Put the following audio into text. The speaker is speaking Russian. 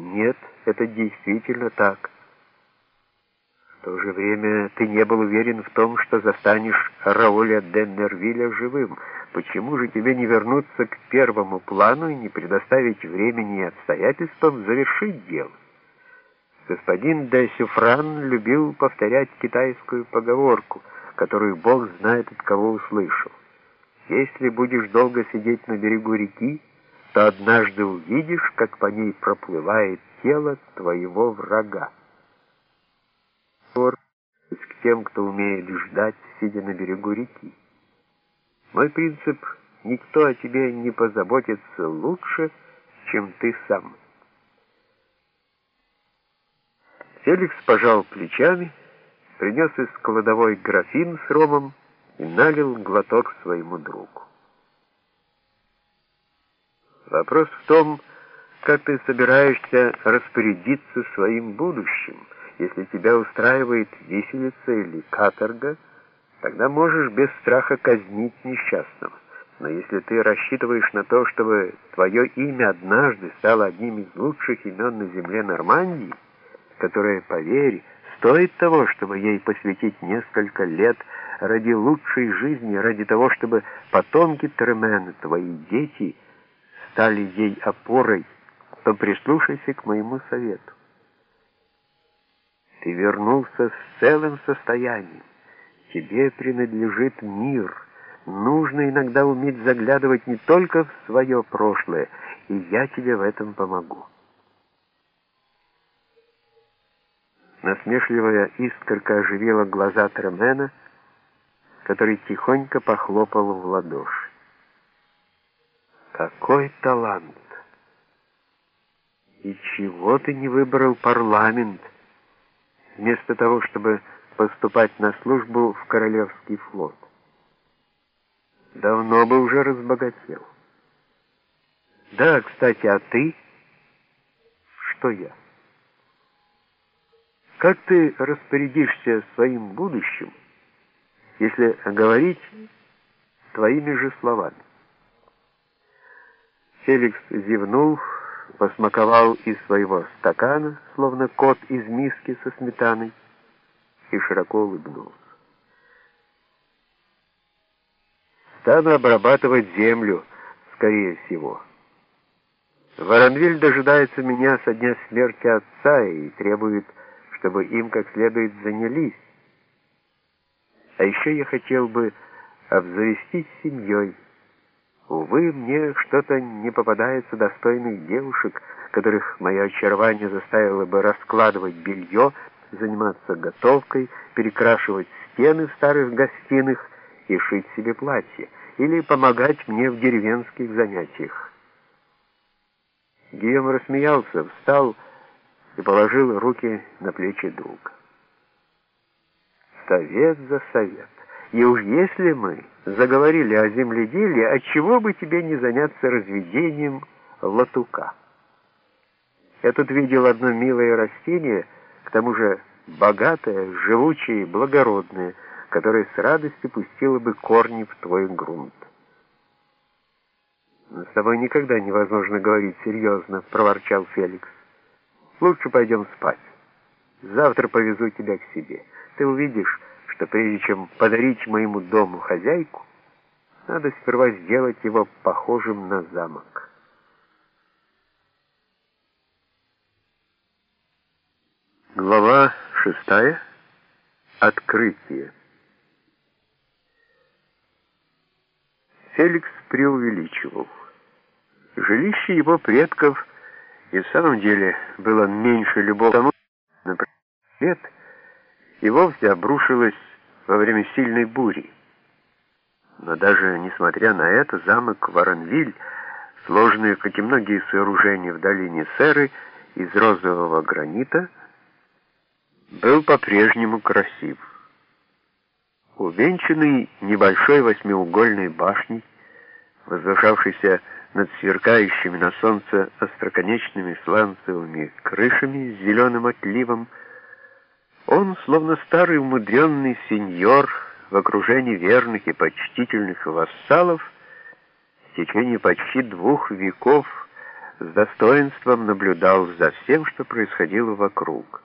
Нет, это действительно так. В то же время ты не был уверен в том, что застанешь Рауля Деннервилля живым. Почему же тебе не вернуться к первому плану и не предоставить времени и обстоятельствам завершить дело? Господин де Сюфран любил повторять китайскую поговорку, которую Бог знает от кого услышал. Если будешь долго сидеть на берегу реки, то однажды увидишь, как по ней проплывает тело твоего врага. К тем, кто умеет ждать, сидя на берегу реки. Мой принцип — никто о тебе не позаботится лучше, чем ты сам. Феликс пожал плечами, принес из кладовой графин с ромом и налил глоток своему другу. Вопрос в том, как ты собираешься распорядиться своим будущим. Если тебя устраивает виселица или каторга, тогда можешь без страха казнить несчастного. Но если ты рассчитываешь на то, чтобы твое имя однажды стало одним из лучших имен на земле Нормандии, которая, поверь, стоит того, чтобы ей посвятить несколько лет ради лучшей жизни, ради того, чтобы потомки Термена, твои дети, стали ей опорой, то прислушайся к моему совету. Ты вернулся с целым состоянием. Тебе принадлежит мир. Нужно иногда уметь заглядывать не только в свое прошлое, и я тебе в этом помогу. Насмешливая искорка оживила глаза Тремена, который тихонько похлопал в ладоши. Какой талант! И чего ты не выбрал парламент, вместо того, чтобы поступать на службу в Королевский флот? Давно бы уже разбогател. Да, кстати, а ты? Что я? Как ты распорядишься своим будущим, если говорить твоими же словами? Феликс зевнул, посмаковал из своего стакана, словно кот из миски со сметаной, и широко улыбнулся. Стану обрабатывать землю, скорее всего. Воронвиль дожидается меня со дня смерти отца и требует чтобы им как следует занялись. А еще я хотел бы обзавестись семьей. Увы, мне что-то не попадается достойных девушек, которых мое очарование заставило бы раскладывать белье, заниматься готовкой, перекрашивать стены в старых гостиных и шить себе платье, или помогать мне в деревенских занятиях. Гийом рассмеялся, встал, и положил руки на плечи друга. Совет за совет. И уж если мы заговорили о земледелии, отчего бы тебе не заняться разведением латука? Я тут видел одно милое растение, к тому же богатое, живучее и благородное, которое с радостью пустило бы корни в твой грунт. «С тобой никогда невозможно говорить серьезно», — проворчал Феликс. Лучше пойдем спать. Завтра повезу тебя к себе. Ты увидишь, что прежде чем подарить моему дому хозяйку, надо сперва сделать его похожим на замок. Глава шестая. Открытие. Феликс преувеличивал. Жилище его предков – и в самом деле было меньше любого тому, например, и вовсе обрушилось во время сильной бури. Но даже несмотря на это, замок Воронвиль, сложный, как и многие сооружения в долине Серы, из розового гранита, был по-прежнему красив. Увенчанный небольшой восьмиугольной башней, возвышавшейся над сверкающими на солнце остроконечными сланцевыми крышами с зеленым отливом, он, словно старый умудренный сеньор в окружении верных и почтительных вассалов, в течение почти двух веков с достоинством наблюдал за всем, что происходило вокруг.